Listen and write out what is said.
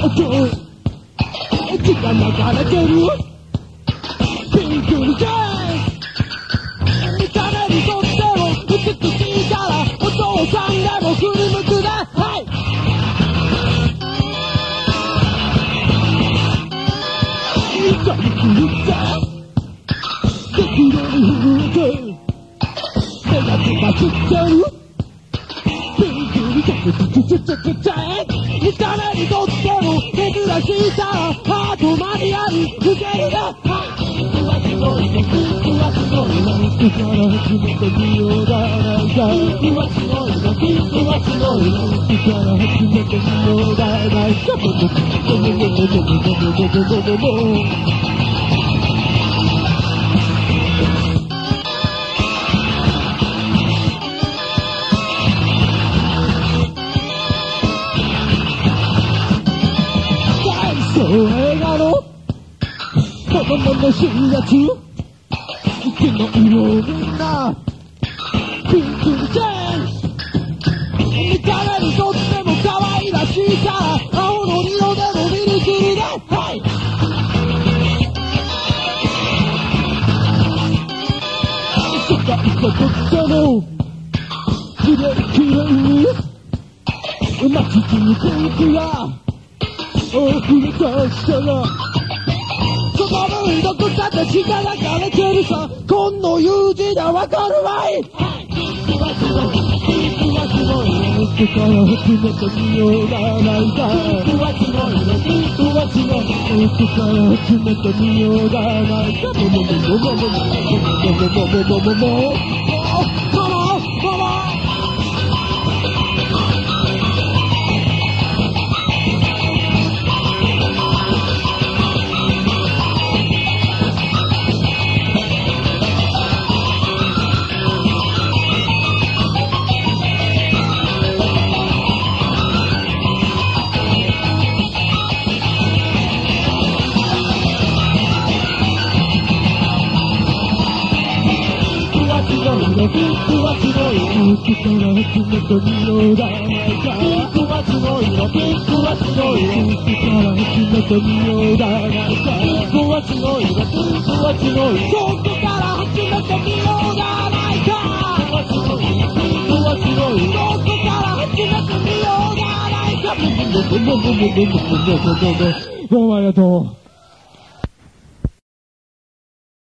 時間なかなけるピンクルケース見た目にとっても美しい。からお父さんでも振り向くで、はい、見たりくるってできるように手がつばつっちゃうくっちゃくっちゃい誰にとっても珍しいさハートマニアに抜けるな僕はすごい僕はすごい何力すめて器用だなんか僕はすごい僕はすごい何力すべて器用だなんか映画の子供の主役息の色みんなピンクにチェン見た目にとっても可愛らしいから青の色でも見るくるねはい世界がとっても綺麗綺麗に街にピンクが溢れ出したらその分どこかで血が流れてるさ。この友人はわかるわい。ピンクはすごいピンクはすごいねから始めてみようがないかピンクはすごいねピンクはすごいねから始めてみようがないかもももももももももももももももももめて僕はすごい空気から集めた匂いだ僕はすごいの僕はすごい空気から集めた匂いだ僕はすごいの僕はすごいここから始めた匂いがないか僕はすごい僕はすごいここから始めた匂いがないかどうもありがとう。